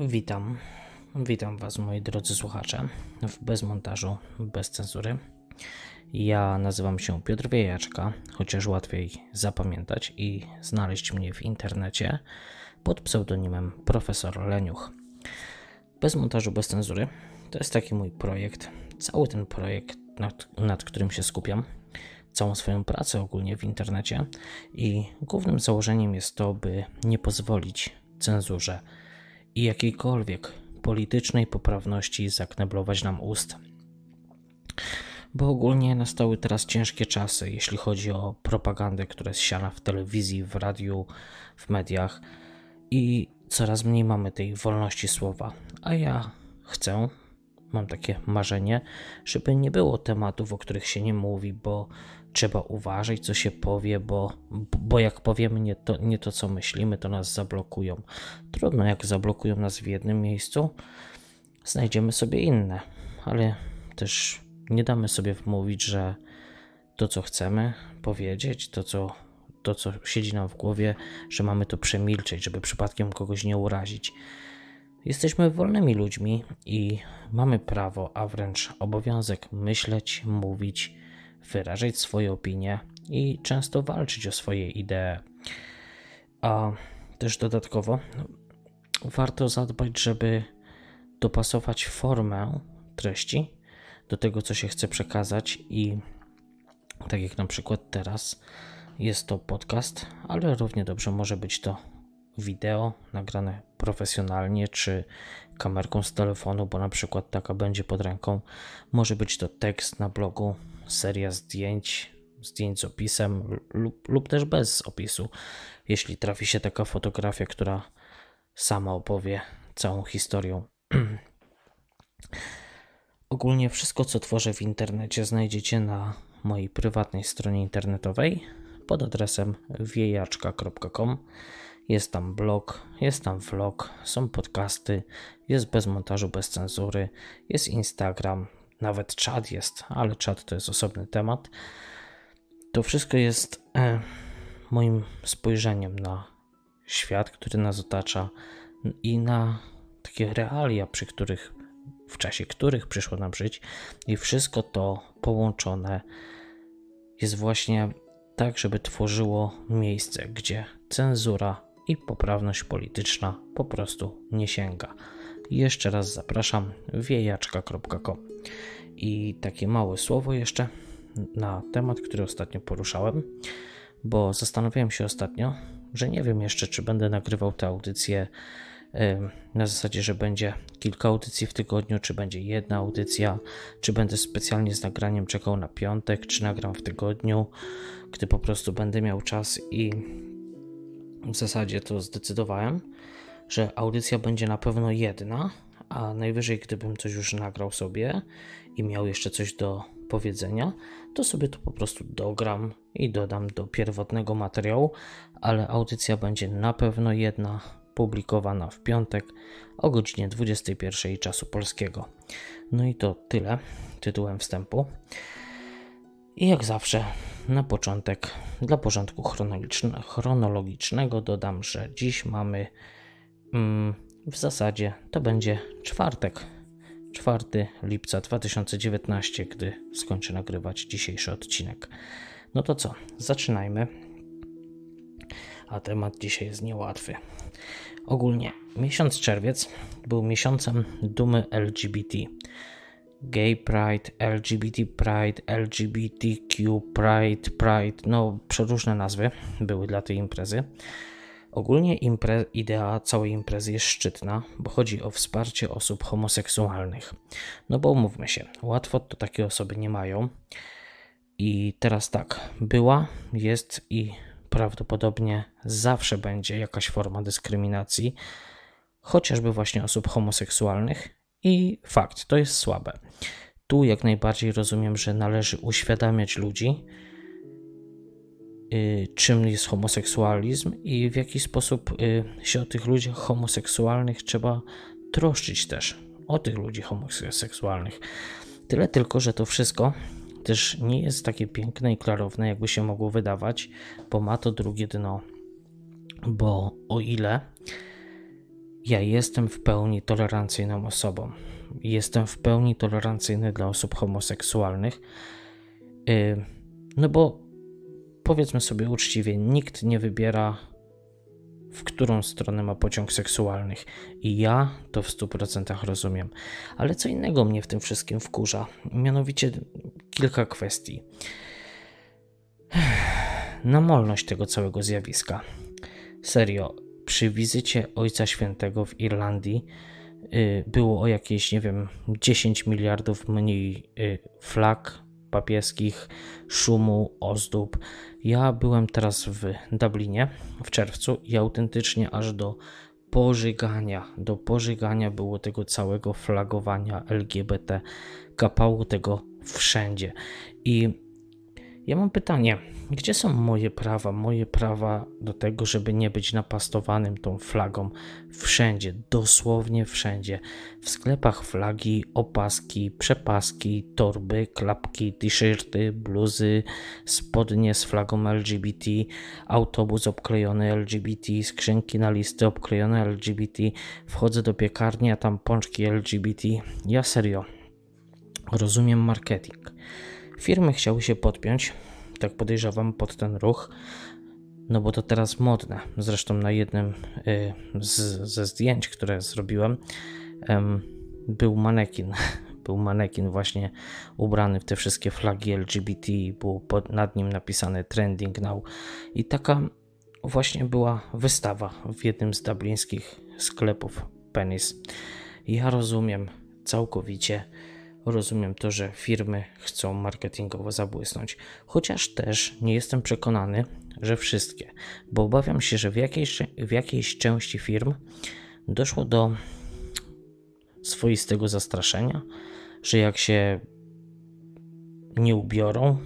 Witam. Witam Was, moi drodzy słuchacze, w bezmontażu, bez cenzury. Ja nazywam się Piotr Wiejaczka, chociaż łatwiej zapamiętać i znaleźć mnie w internecie pod pseudonimem Profesor Leniuch. Bez montażu, bez cenzury to jest taki mój projekt. Cały ten projekt, nad, nad którym się skupiam, całą swoją pracę ogólnie w internecie i głównym założeniem jest to, by nie pozwolić cenzurze i jakiejkolwiek politycznej poprawności zakneblować nam ust. Bo ogólnie nastały teraz ciężkie czasy, jeśli chodzi o propagandę, która jest siana w telewizji, w radiu, w mediach i coraz mniej mamy tej wolności słowa. A ja chcę, mam takie marzenie, żeby nie było tematów, o których się nie mówi, bo trzeba uważać, co się powie, bo, bo jak powiemy nie to, nie to, co myślimy, to nas zablokują. Trudno, jak zablokują nas w jednym miejscu, znajdziemy sobie inne, ale też nie damy sobie wmówić, że to, co chcemy powiedzieć, to, co, to, co siedzi nam w głowie, że mamy to przemilczeć, żeby przypadkiem kogoś nie urazić. Jesteśmy wolnymi ludźmi i mamy prawo, a wręcz obowiązek myśleć, mówić, wyrażać swoje opinie i często walczyć o swoje idee. A też dodatkowo warto zadbać, żeby dopasować formę treści do tego, co się chce przekazać, i tak jak na przykład teraz jest to podcast, ale równie dobrze może być to wideo nagrane profesjonalnie, czy kamerką z telefonu, bo na przykład taka będzie pod ręką. Może być to tekst na blogu, seria zdjęć, zdjęć z opisem lub, lub też bez opisu, jeśli trafi się taka fotografia, która sama opowie całą historię. Ogólnie wszystko, co tworzę w internecie, znajdziecie na mojej prywatnej stronie internetowej pod adresem wiejaczka.com. Jest tam blog, jest tam vlog, są podcasty, jest bez montażu, bez cenzury, jest Instagram, nawet czat jest, ale czat to jest osobny temat. To wszystko jest e, moim spojrzeniem na świat, który nas otacza i na takie realia, przy których, w czasie których przyszło nam żyć, i wszystko to połączone jest właśnie tak, żeby tworzyło miejsce, gdzie cenzura i poprawność polityczna po prostu nie sięga. Jeszcze raz zapraszam wiejaczka.com. I takie małe słowo jeszcze na temat, który ostatnio poruszałem, bo zastanawiałem się ostatnio, że nie wiem jeszcze, czy będę nagrywał te audycje na zasadzie, że będzie kilka audycji w tygodniu, czy będzie jedna audycja, czy będę specjalnie z nagraniem czekał na piątek, czy nagram w tygodniu, gdy po prostu będę miał czas i w zasadzie to zdecydowałem, że audycja będzie na pewno jedna, a najwyżej gdybym coś już nagrał sobie i miał jeszcze coś do powiedzenia, to sobie to po prostu dogram i dodam do pierwotnego materiału, ale audycja będzie na pewno jedna publikowana w piątek o godzinie 21 czasu polskiego. No i to tyle tytułem wstępu. I jak zawsze, na początek, dla porządku chronologicznego, dodam, że dziś mamy mm, w zasadzie to będzie czwartek, 4 lipca 2019, gdy skończę nagrywać dzisiejszy odcinek. No to co, zaczynajmy. A temat dzisiaj jest niełatwy. Ogólnie miesiąc czerwiec był miesiącem dumy LGBT. Gay Pride, LGBT Pride, LGBTQ Pride, Pride, no przeróżne nazwy były dla tej imprezy. Ogólnie impre- idea całej imprezy jest szczytna, bo chodzi o wsparcie osób homoseksualnych. No bo umówmy się, łatwo to takie osoby nie mają. I teraz tak, była, jest i prawdopodobnie zawsze będzie jakaś forma dyskryminacji, chociażby właśnie osób homoseksualnych. I fakt, to jest słabe. Tu jak najbardziej rozumiem, że należy uświadamiać ludzi, Y, czym jest homoseksualizm i w jaki sposób y, się o tych ludziach homoseksualnych trzeba troszczyć też. O tych ludzi homoseksualnych. Tyle tylko, że to wszystko też nie jest takie piękne i klarowne, jakby się mogło wydawać, bo ma to drugie dno. Bo o ile ja jestem w pełni tolerancyjną osobą. Jestem w pełni tolerancyjny dla osób homoseksualnych. Y, no bo powiedzmy sobie uczciwie, nikt nie wybiera, w którą stronę ma pociąg seksualnych. I ja to w 100% rozumiem. Ale co innego mnie w tym wszystkim wkurza. Mianowicie kilka kwestii. Namolność tego całego zjawiska. Serio, przy wizycie Ojca Świętego w Irlandii y, było o jakieś, nie wiem, 10 miliardów mniej y, flag papieskich, szumu, ozdób. Ja byłem teraz w Dublinie w czerwcu i autentycznie aż do pożygania, do pożygania było tego całego flagowania LGBT, kapało tego wszędzie. I ja mam pytanie, gdzie są moje prawa, moje prawa do tego, żeby nie być napastowanym tą flagą wszędzie, dosłownie wszędzie. W sklepach flagi, opaski, przepaski, torby, klapki, t-shirty, bluzy, spodnie z flagą LGBT, autobus obklejony LGBT, skrzynki na listy obklejone LGBT, wchodzę do piekarni, a tam pączki LGBT. Ja serio rozumiem marketing Firmy chciały się podpiąć, tak podejrzewam, pod ten ruch, no bo to teraz modne. Zresztą na jednym y, z, ze zdjęć, które zrobiłem, był manekin. Był manekin właśnie ubrany w te wszystkie flagi LGBT, było pod, nad nim napisane Trending Now. I taka właśnie była wystawa w jednym z dublińskich sklepów Penis. Ja rozumiem całkowicie Rozumiem to, że firmy chcą marketingowo zabłysnąć, chociaż też nie jestem przekonany, że wszystkie, bo obawiam się, że w jakiejś, w jakiejś części firm doszło do swoistego zastraszenia, że jak się nie ubiorą,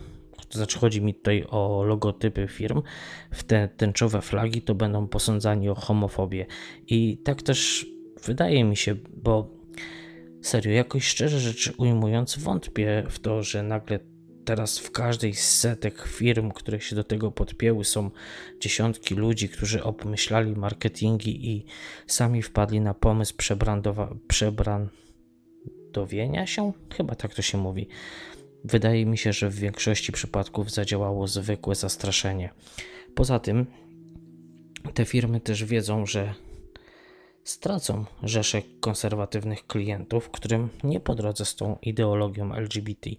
to znaczy chodzi mi tutaj o logotypy firm, w te tęczowe flagi, to będą posądzani o homofobię. I tak też wydaje mi się, bo Serio, jakoś szczerze rzecz ujmując, wątpię w to, że nagle teraz w każdej z setek firm, które się do tego podpięły, są dziesiątki ludzi, którzy obmyślali marketingi i sami wpadli na pomysł przebrandowienia się? Chyba tak to się mówi. Wydaje mi się, że w większości przypadków zadziałało zwykłe zastraszenie. Poza tym, te firmy też wiedzą, że stracą rzesze konserwatywnych klientów, którym nie po drodze z tą ideologią LGBT.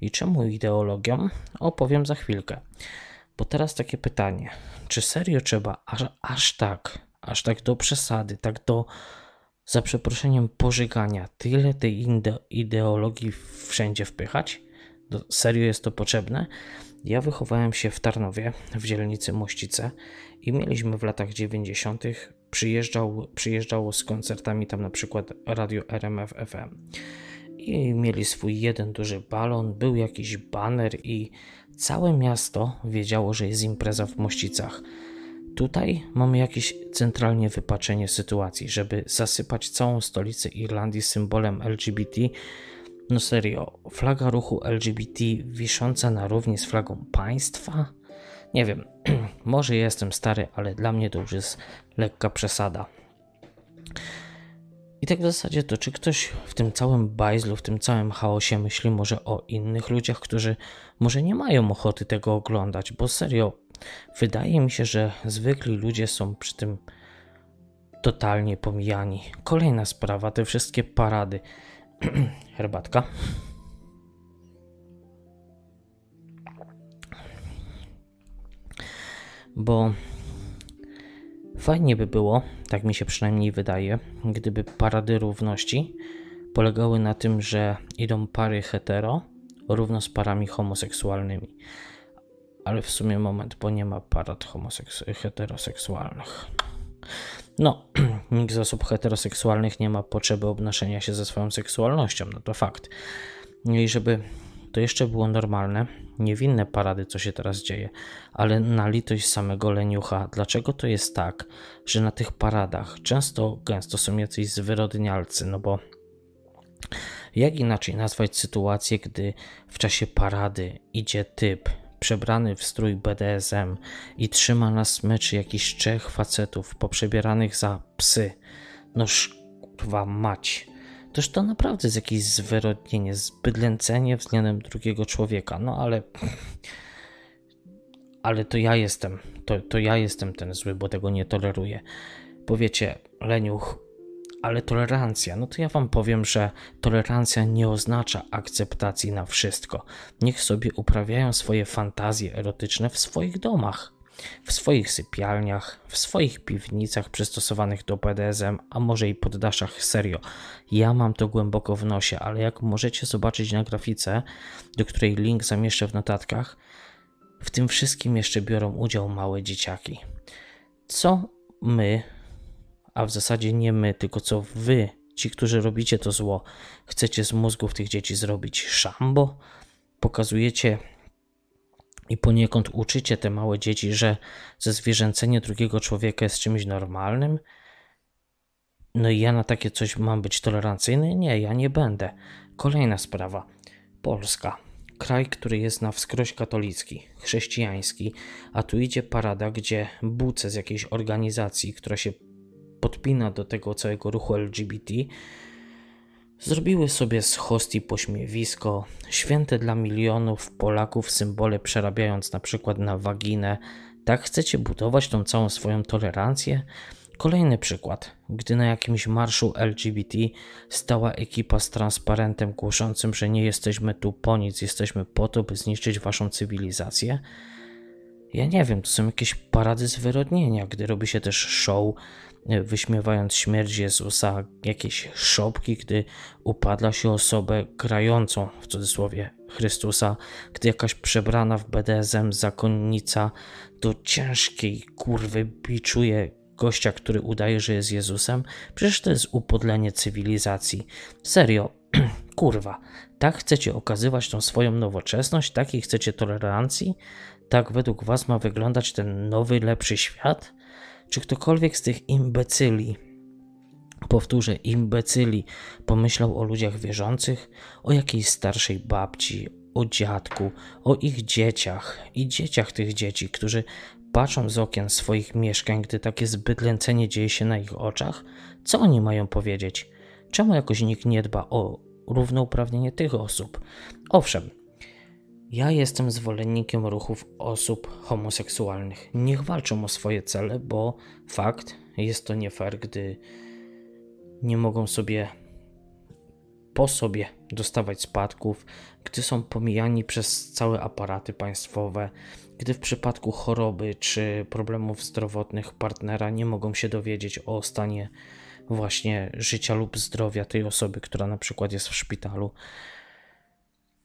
I czemu ideologią? Opowiem za chwilkę. Bo teraz takie pytanie: czy serio trzeba aż, aż tak, aż tak do przesady, tak do za przeproszeniem pożygania, tyle tej ideologii wszędzie wpychać? Do, serio jest to potrzebne? Ja wychowałem się w Tarnowie, w dzielnicy Mościce i mieliśmy w latach 90 przyjeżdżał, przyjeżdżało z koncertami tam na przykład radio RMF FM. I mieli swój jeden duży balon, był jakiś baner i całe miasto wiedziało, że jest impreza w Mościcach. Tutaj mamy jakieś centralnie wypaczenie sytuacji, żeby zasypać całą stolicę Irlandii symbolem LGBT. No serio, flaga ruchu LGBT wisząca na równi z flagą państwa? Nie wiem, może jestem stary, ale dla mnie to już jest lekka przesada. I tak w zasadzie to, czy ktoś w tym całym bajzlu, w tym całym chaosie myśli może o innych ludziach, którzy może nie mają ochoty tego oglądać, bo serio, wydaje mi się, że zwykli ludzie są przy tym totalnie pomijani. Kolejna sprawa, te wszystkie parady. Herbatka. bo fajnie by było, tak mi się przynajmniej wydaje, gdyby parady równości polegały na tym, że idą pary hetero równo z parami homoseksualnymi. Ale w sumie moment, bo nie ma parad homoseks- heteroseksualnych. No, nikt z osób heteroseksualnych nie ma potrzeby obnoszenia się ze swoją seksualnością, no to fakt. No i żeby to jeszcze było normalne, niewinne parady, co się teraz dzieje, ale na litość samego leniucha, dlaczego to jest tak, że na tych paradach często, gęsto są jacyś zwyrodnialcy, no bo jak inaczej nazwać sytuację, gdy w czasie parady idzie typ przebrany w strój BDSM i trzyma na smyczy jakiś trzech facetów poprzebieranych za psy, No kurwa mać. Toż to naprawdę jest jakieś zwyrodnienie, zbydlęcenie względem drugiego człowieka. No ale. Ale to ja jestem. To, to ja jestem ten zły, bo tego nie toleruję. Powiecie, Leniuch, ale tolerancja. No to ja wam powiem, że tolerancja nie oznacza akceptacji na wszystko. Niech sobie uprawiają swoje fantazje erotyczne w swoich domach w swoich sypialniach, w swoich piwnicach przystosowanych do BDSM, a może i poddaszach serio. Ja mam to głęboko w nosie, ale jak możecie zobaczyć na grafice, do której link zamieszczę w notatkach, w tym wszystkim jeszcze biorą udział małe dzieciaki. Co my, a w zasadzie nie my, tylko co wy, ci, którzy robicie to zło, chcecie z mózgów tych dzieci zrobić szambo? Pokazujecie i poniekąd uczycie te małe dzieci, że ze zwierzęcenie drugiego człowieka jest czymś normalnym? No i ja na takie coś mam być tolerancyjny? Nie, ja nie będę. Kolejna sprawa. Polska. Kraj, który jest na wskroś katolicki, chrześcijański, a tu idzie parada, gdzie buce z jakiejś organizacji, która się podpina do tego całego ruchu LGBT, Zrobiły sobie z hostii pośmiewisko, święte dla milionów Polaków symbole przerabiając na przykład na waginę. Tak chcecie budować tą całą swoją tolerancję? Kolejny przykład. Gdy na jakimś marszu LGBT stała ekipa z transparentem głoszącym, że nie jesteśmy tu po nic, jesteśmy po to, by zniszczyć waszą cywilizację, ja nie wiem, to są jakieś parady zwyrodnienia, gdy robi się też show wyśmiewając śmierć Jezusa, jakieś szopki, gdy upadla się osobę grającą w cudzysłowie Chrystusa, gdy jakaś przebrana w BDSM zakonnica do ciężkiej kurwy biczuje gościa, który udaje, że jest Jezusem, przecież to jest upodlenie cywilizacji. Serio, kurwa, tak chcecie okazywać tą swoją nowoczesność, takiej chcecie tolerancji? Tak według was ma wyglądać ten nowy, lepszy świat? Czy ktokolwiek z tych imbecyli, powtórzę, imbecyli, pomyślał o ludziach wierzących, o jakiejś starszej babci, o dziadku, o ich dzieciach i dzieciach tych dzieci, którzy patrzą z okien swoich mieszkań, gdy takie zbydlęcenie dzieje się na ich oczach? Co oni mają powiedzieć? Czemu jakoś nikt nie dba o równouprawnienie tych osób? Owszem, ja jestem zwolennikiem ruchów osób homoseksualnych. Niech walczą o swoje cele, bo fakt jest to nie fair, gdy nie mogą sobie po sobie dostawać spadków, gdy są pomijani przez całe aparaty państwowe, gdy w przypadku choroby czy problemów zdrowotnych partnera nie mogą się dowiedzieć o stanie właśnie życia lub zdrowia tej osoby, która na przykład jest w szpitalu.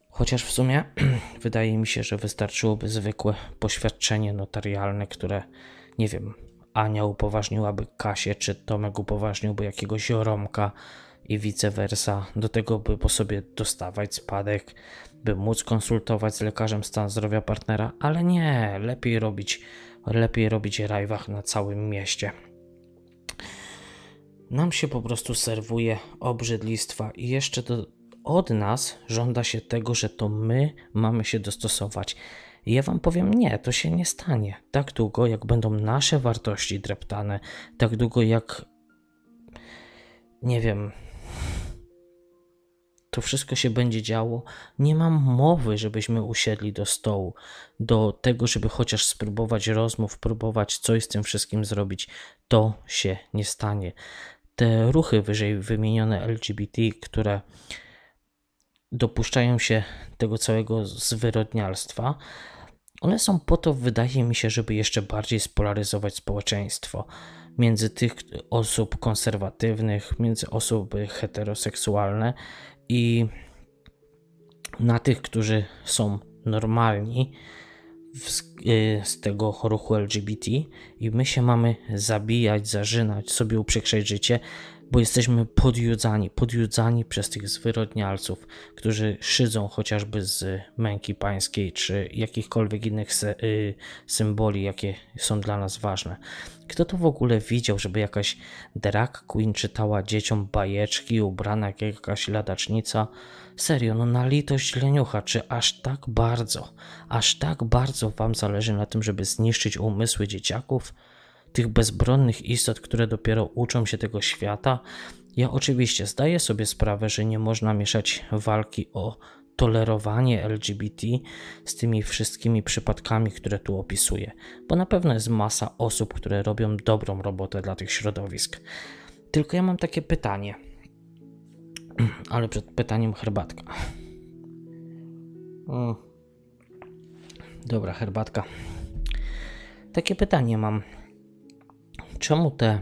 Chociaż w sumie wydaje mi się, że wystarczyłoby zwykłe poświadczenie notarialne, które, nie wiem, Ania upoważniłaby Kasię, czy Tomek upoważniłby jakiegoś Romka i vice versa, do tego, by po sobie dostawać spadek, by móc konsultować z lekarzem stan zdrowia partnera, ale nie, lepiej robić, lepiej robić rajwach na całym mieście. Nam się po prostu serwuje obrzydlistwa. I jeszcze do, od nas żąda się tego, że to my mamy się dostosować. I ja wam powiem, nie, to się nie stanie. Tak długo, jak będą nasze wartości dreptane, tak długo jak nie wiem, to wszystko się będzie działo. Nie mam mowy, żebyśmy usiedli do stołu, do tego, żeby chociaż spróbować rozmów, próbować coś z tym wszystkim zrobić. To się nie stanie. Te ruchy wyżej wymienione LGBT, które dopuszczają się tego całego zwyrodnialstwa, one są po to, wydaje mi się, żeby jeszcze bardziej spolaryzować społeczeństwo między tych osób konserwatywnych, między osoby heteroseksualne i na tych, którzy są normalni z, y, z tego ruchu LGBT i my się mamy zabijać, zarzynać, sobie uprzykrzać życie, bo jesteśmy podjudzani, podjudzani przez tych zwyrodnialców, którzy szydzą chociażby z męki pańskiej czy jakichkolwiek innych y, symboli, jakie są dla nas ważne. Kto to w ogóle widział, żeby jakaś drag queen czytała dzieciom bajeczki, ubrana jak jakaś ladacznica? Serio, no na litość leniucha, czy aż tak bardzo, aż tak bardzo wam zależy na tym, żeby zniszczyć umysły dzieciaków? Tych bezbronnych istot, które dopiero uczą się tego świata. Ja oczywiście zdaję sobie sprawę, że nie można mieszać walki o tolerowanie LGBT z tymi wszystkimi przypadkami, które tu opisuję, bo na pewno jest masa osób, które robią dobrą robotę dla tych środowisk. Tylko ja mam takie pytanie, ale przed pytaniem herbatka. Mm. Dobra, herbatka. Takie pytanie mam. Czemu te,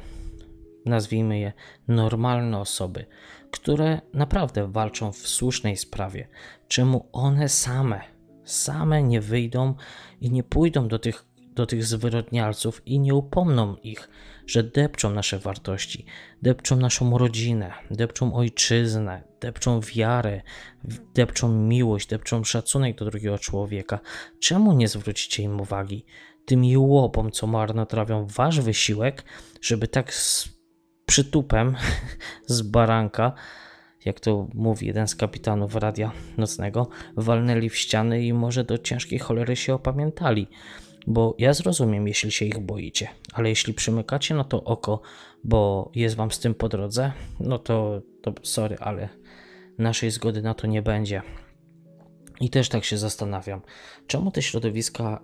nazwijmy je, normalne osoby, które naprawdę walczą w słusznej sprawie, czemu one same, same nie wyjdą i nie pójdą do tych, do tych zwyrodnialców i nie upomną ich, że depczą nasze wartości, depczą naszą rodzinę, depczą ojczyznę, depczą wiarę, depczą miłość, depczą szacunek do drugiego człowieka. Czemu nie zwrócicie im uwagi? Tym łopom, co marnotrawią wasz wysiłek, żeby tak z przytupem z baranka jak to mówi jeden z kapitanów radia nocnego, walnęli w ściany i może do ciężkiej cholery się opamiętali. Bo ja zrozumiem, jeśli się ich boicie, ale jeśli przymykacie na to oko, bo jest wam z tym po drodze, no to, to sorry, ale naszej zgody na to nie będzie. I też tak się zastanawiam, czemu te środowiska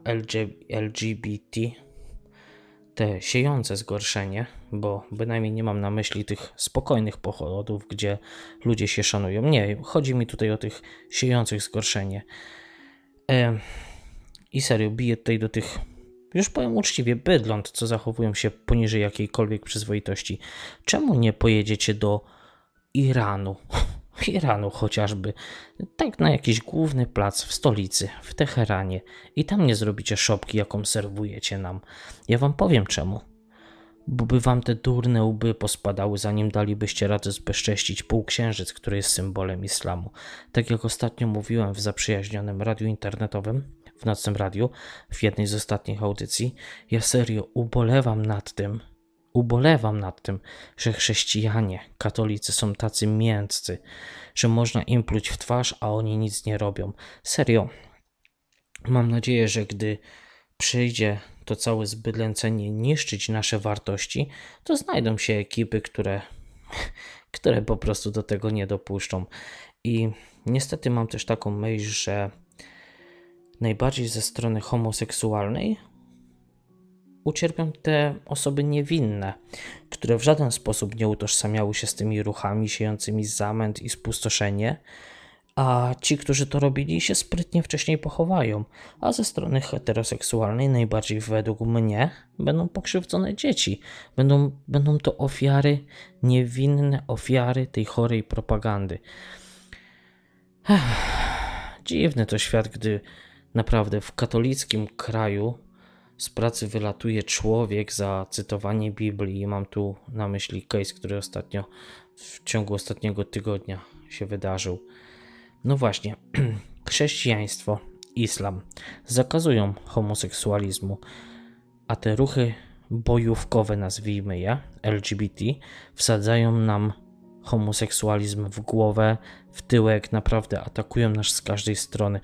LGBT te siejące zgorszenie, bo bynajmniej nie mam na myśli tych spokojnych pochodów, gdzie ludzie się szanują. Nie, chodzi mi tutaj o tych siejących zgorszenie. E, I serio, biję tutaj do tych, już powiem uczciwie, bydląt, co zachowują się poniżej jakiejkolwiek przyzwoitości. Czemu nie pojedziecie do Iranu? Iranu chociażby, tak na jakiś główny plac w stolicy, w Teheranie i tam nie zrobicie szopki, jaką serwujecie nam. Ja wam powiem czemu. Bo by wam te durne łby pospadały, zanim dalibyście radę zbezcześcić półksiężyc, który jest symbolem islamu. Tak jak ostatnio mówiłem w zaprzyjaźnionym radiu internetowym, w Nocnym Radiu, w jednej z ostatnich audycji, ja serio ubolewam nad tym, Ubolewam nad tym, że chrześcijanie, katolicy są tacy mięccy, że można im pluć w twarz, a oni nic nie robią. Serio, mam nadzieję, że gdy przyjdzie to całe zbydlęcenie niszczyć nasze wartości, to znajdą się ekipy, które, które po prostu do tego nie dopuszczą. I niestety mam też taką myśl, że najbardziej ze strony homoseksualnej ucierpią te osoby niewinne, które w żaden sposób nie utożsamiały się z tymi ruchami siejącymi zamęt i spustoszenie, a ci, którzy to robili, się sprytnie wcześniej pochowają, a ze strony heteroseksualnej najbardziej według mnie będą pokrzywdzone dzieci. Będą, będą to ofiary, niewinne ofiary tej chorej propagandy. Ech, dziwny to świat, gdy naprawdę w katolickim kraju z pracy wylatuje człowiek za cytowanie Biblii. Mam tu na myśli case, który ostatnio, w ciągu ostatniego tygodnia się wydarzył. No właśnie, chrześcijaństwo, islam zakazują homoseksualizmu, a te ruchy bojówkowe, nazwijmy je, LGBT, wsadzają nam homoseksualizm w głowę, w tyłek, naprawdę atakują nas z każdej strony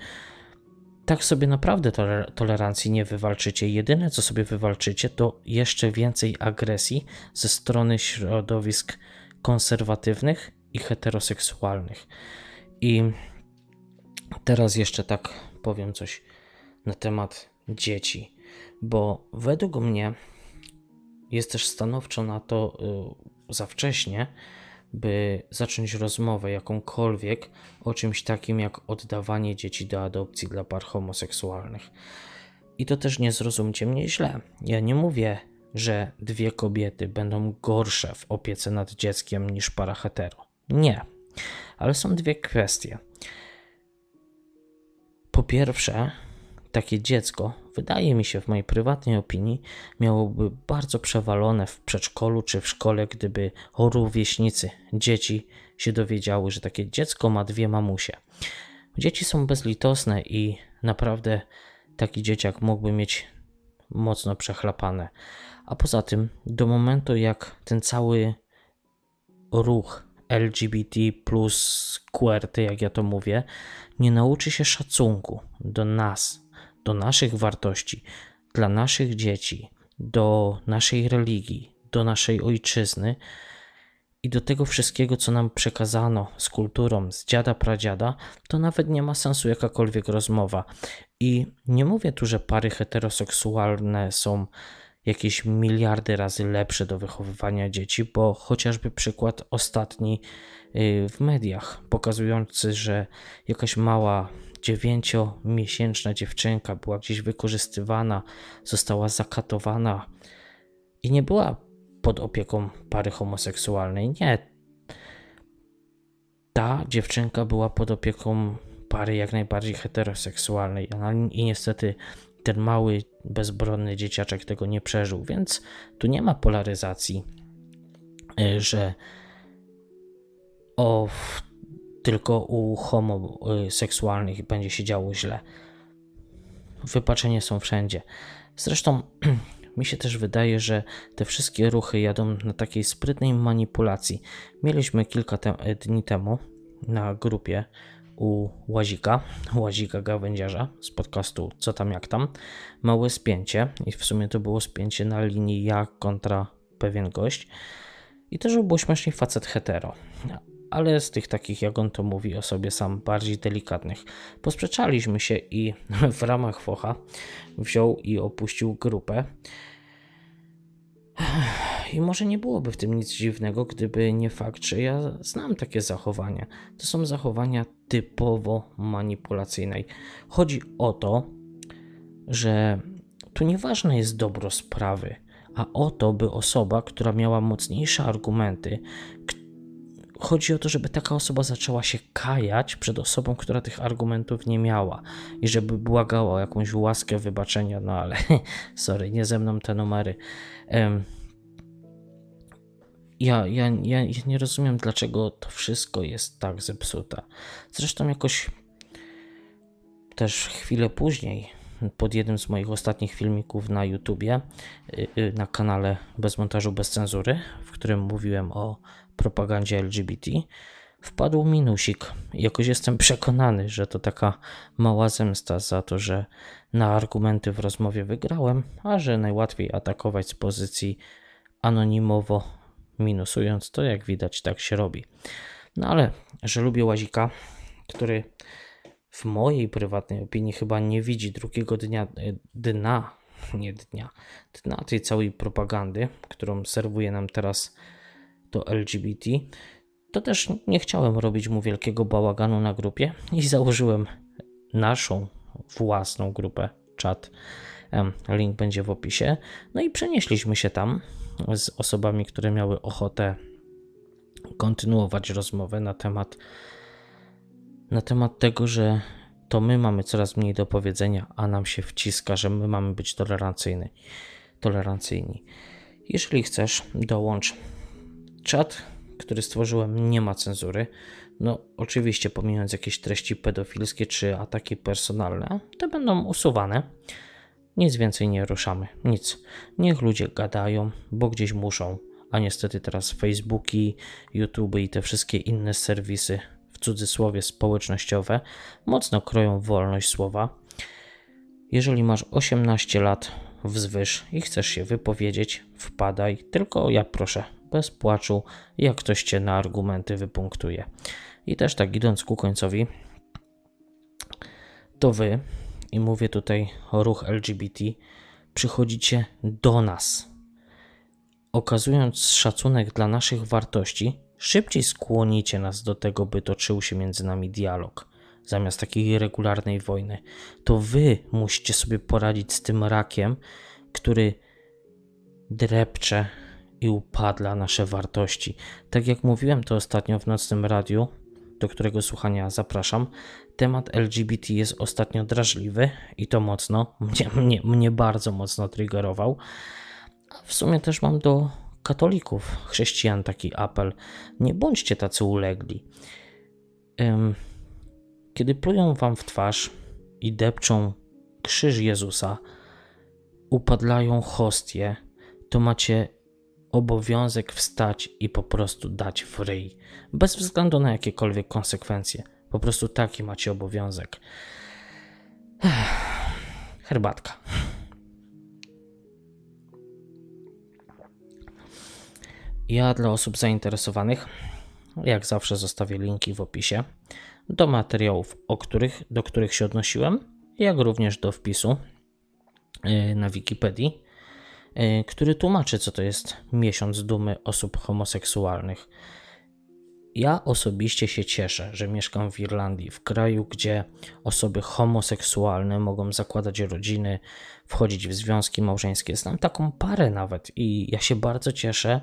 tak sobie naprawdę tolerancji nie wywalczycie. Jedyne, co sobie wywalczycie, to jeszcze więcej agresji ze strony środowisk konserwatywnych i heteroseksualnych. I teraz jeszcze tak powiem coś na temat dzieci, bo według mnie jest też stanowczo na to y, za wcześnie, by zacząć rozmowę jakąkolwiek o czymś takim jak oddawanie dzieci do adopcji dla par homoseksualnych. I to też nie zrozumcie mnie źle. Ja nie mówię, że dwie kobiety będą gorsze w opiece nad dzieckiem niż para hetero. Nie. Ale są dwie kwestie. Po pierwsze, takie dziecko, wydaje mi się w mojej prywatnej opinii, miałoby bardzo przewalone w przedszkolu czy w szkole, gdyby rówieśnicy, dzieci się dowiedziały, że takie dziecko ma dwie mamusie. Dzieci są bezlitosne i naprawdę taki dzieciak mógłby mieć mocno przechlapane. A poza tym, do momentu jak ten cały ruch LGBT plus QWERTY, jak ja to mówię, nie nauczy się szacunku do nas, do naszych wartości, dla naszych dzieci, do naszej religii, do naszej ojczyzny i do tego wszystkiego, co nam przekazano z kulturą, z dziada, pradziada, to nawet nie ma sensu jakakolwiek rozmowa. I nie mówię tu, że pary heteroseksualne są jakieś miliardy razy lepsze do wychowywania dzieci, bo chociażby przykład ostatni y, w mediach pokazujący, że jakaś mała dziewięciomiesięczna dziewczynka była gdzieś wykorzystywana, została zakatowana i nie była pod opieką pary homoseksualnej. Nie. Ta dziewczynka była pod opieką pary jak najbardziej heteroseksualnej i niestety ten mały, bezbronny dzieciaczek tego nie przeżył, więc tu nie ma polaryzacji, e, że o, tylko u homoseksualnych będzie się działo źle. Wypaczenie są wszędzie. Zresztą mi się też wydaje, że te wszystkie ruchy jadą na takiej sprytnej manipulacji. Mieliśmy kilka te dni temu na grupie u Łazika, Łazika Gawędziarza z podcastu Co tam jak tam, małe spięcie i w sumie to było spięcie na linii ja kontra pewien gość i też było śmiesznie facet hetero, ale z tych takich, jak on to mówi o sobie sam, bardziej delikatnych. Posprzeczaliśmy się i w ramach focha wziął i opuścił grupę. I może nie byłoby w tym nic dziwnego, gdyby nie fakt, że ja znam takie zachowania. To są zachowania typowo manipulacyjne. Chodzi o to, że tu nieważne jest dobro sprawy, a o to, by osoba, która miała mocniejsze argumenty, chodzi o to, żeby taka osoba zaczęła się kajać przed osobą, która tych argumentów nie miała i żeby błagała o jakąś łaskę wybaczenia, no ale sorry, nie ze mną te numery. Um, ja, ja, ja, nie rozumiem, dlaczego to wszystko jest tak zepsute. Zresztą jakoś też chwilę później, pod jednym z moich ostatnich filmików na YouTubie, y, y, na kanale Bez Montażu, Bez Cenzury, w którym mówiłem o propagandzie LGBT, wpadł minusik. Jakoś jestem przekonany, że to taka mała zemsta za to, że na argumenty w rozmowie wygrałem, a że najłatwiej atakować z pozycji anonimowo minusując to, jak widać, tak się robi. No ale, że lubię łazika, który w mojej prywatnej opinii chyba nie widzi drugiego dnia, e, dna, nie dnia, dna tej całej propagandy, którą serwuje nam teraz to LGBT, to też nie chciałem robić mu wielkiego bałaganu na grupie i założyłem naszą własną grupę czat. Link będzie w opisie. No i przenieśliśmy się tam z osobami, które miały ochotę kontynuować rozmowę na temat na temat tego, że to my mamy coraz mniej do powiedzenia, a nam się wciska, że my mamy być tolerancyjni. tolerancyjni. Jeżeli chcesz, dołącz. Czat, który stworzyłem, nie ma cenzury. No, oczywiście, pomijając jakieś treści pedofilskie czy ataki personalne, te będą usuwane. Nic więcej nie ruszamy, nic. Niech ludzie gadają, bo gdzieś muszą. A niestety teraz Facebooki, YouTube i te wszystkie inne serwisy, w cudzysłowie społecznościowe, mocno kroją wolność słowa. Jeżeli masz 18 lat wzwyż i chcesz się wypowiedzieć, wpadaj, tylko ja proszę, bez płaczu, jak ktoś cię na argumenty wypunktuje. I też tak idąc ku końcowi, to wy i mówię tutaj o ruch LGBT, przychodzicie do nas. Okazując szacunek dla naszych wartości, szybciej skłonicie nas do tego, by toczył się między nami dialog, zamiast takiej regularnej wojny. To wy musicie sobie poradzić z tym rakiem, który drepcze i upadla nasze wartości. Tak jak mówiłem to ostatnio w nocnym radiu, do którego słuchania zapraszam. Temat LGBT jest ostatnio drażliwy i to mocno, mnie, mnie, mnie bardzo mocno triggerował. W sumie też mam do katolików, chrześcijan taki apel: nie bądźcie tacy ulegli. Kiedy plują wam w twarz i depczą krzyż Jezusa, upadlają hostie, to macie obowiązek wstać i po prostu dać w ryj, bez względu na jakiekolwiek konsekwencje. Po prostu taki macie obowiązek. Herbatka. Ja dla osób zainteresowanych, jak zawsze zostawię linki w opisie do materiałów, o których, do których się odnosiłem, jak również do wpisu y, na Wikipedii, który tłumaczy, co to jest miesiąc dumy osób homoseksualnych. Ja osobiście się cieszę, że mieszkam w Irlandii, w kraju, gdzie osoby homoseksualne mogą zakładać rodziny, wchodzić w związki małżeńskie. Znam taką parę nawet i ja się bardzo cieszę,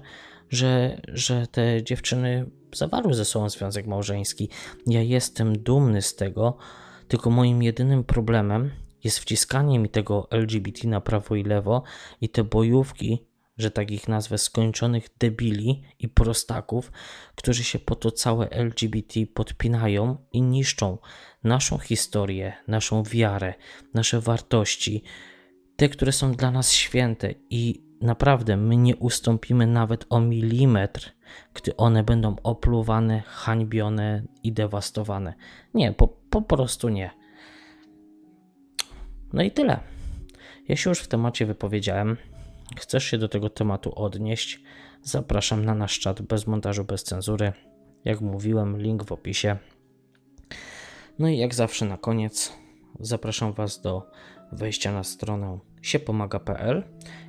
że, że te dziewczyny zawarły ze sobą związek małżeński. Ja jestem dumny z tego, tylko moim jedynym problemem jest wciskanie mi tego LGBT na prawo i lewo i te bojówki że tak ich nazwę, skończonych debili i prostaków, którzy się po to całe LGBT podpinają i niszczą naszą historię, naszą wiarę, nasze wartości, te, które są dla nas święte i naprawdę my nie ustąpimy nawet o milimetr, gdy one będą opluwane, hańbione i dewastowane. Nie, po, po prostu nie. No i tyle. Ja się już w temacie wypowiedziałem chcesz się do tego tematu odnieść, zapraszam na nasz czat bez montażu, bez cenzury. Jak mówiłem, link w opisie. No i jak zawsze na koniec zapraszam Was do wejścia na stronę siepomaga.pl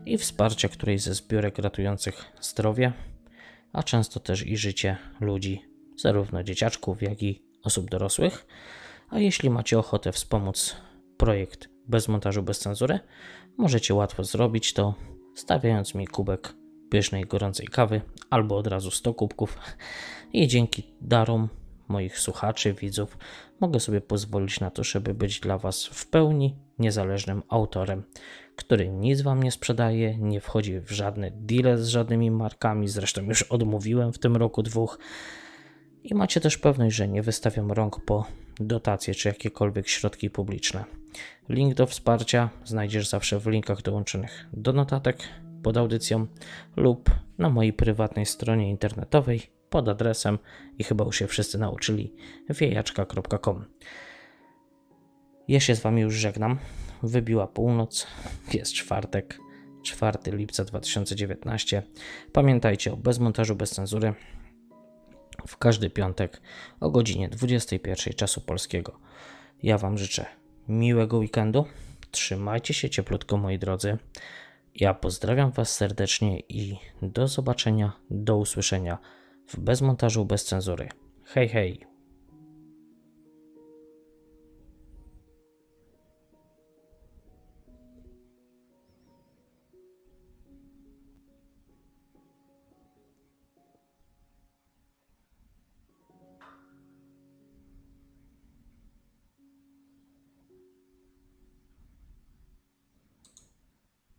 i wsparcia którejś ze zbiórek ratujących zdrowie, a często też i życie ludzi, zarówno dzieciaczków, jak i osób dorosłych. A jeśli macie ochotę wspomóc projekt bez montażu, bez cenzury, możecie łatwo zrobić to stawiając mi kubek pysznej, gorącej kawy albo od razu 100 kubków. I dzięki darom moich słuchaczy, widzów mogę sobie pozwolić na to, żeby być dla Was w pełni niezależnym autorem, który nic Wam nie sprzedaje, nie wchodzi w żadne deale z żadnymi markami, zresztą już odmówiłem w tym roku dwóch i macie też pewność, że nie wystawiam rąk po dotacje czy jakiekolwiek środki publiczne. Link do wsparcia znajdziesz zawsze w linkach dołączonych do notatek pod audycją lub na mojej prywatnej stronie internetowej pod adresem i chyba już się wszyscy nauczyli wiejaczka.com. Ja się z Wami już żegnam. Wybiła północ, jest czwartek, 4 lipca 2019. Pamiętajcie o bezmontażu, bez cenzury w każdy piątek o godzinie 21 czasu polskiego. Ja Wam życzę miłego weekendu. Trzymajcie się cieplutko, moi drodzy. Ja pozdrawiam Was serdecznie i do zobaczenia, do usłyszenia w bezmontażu, bez cenzury. Hej, hej!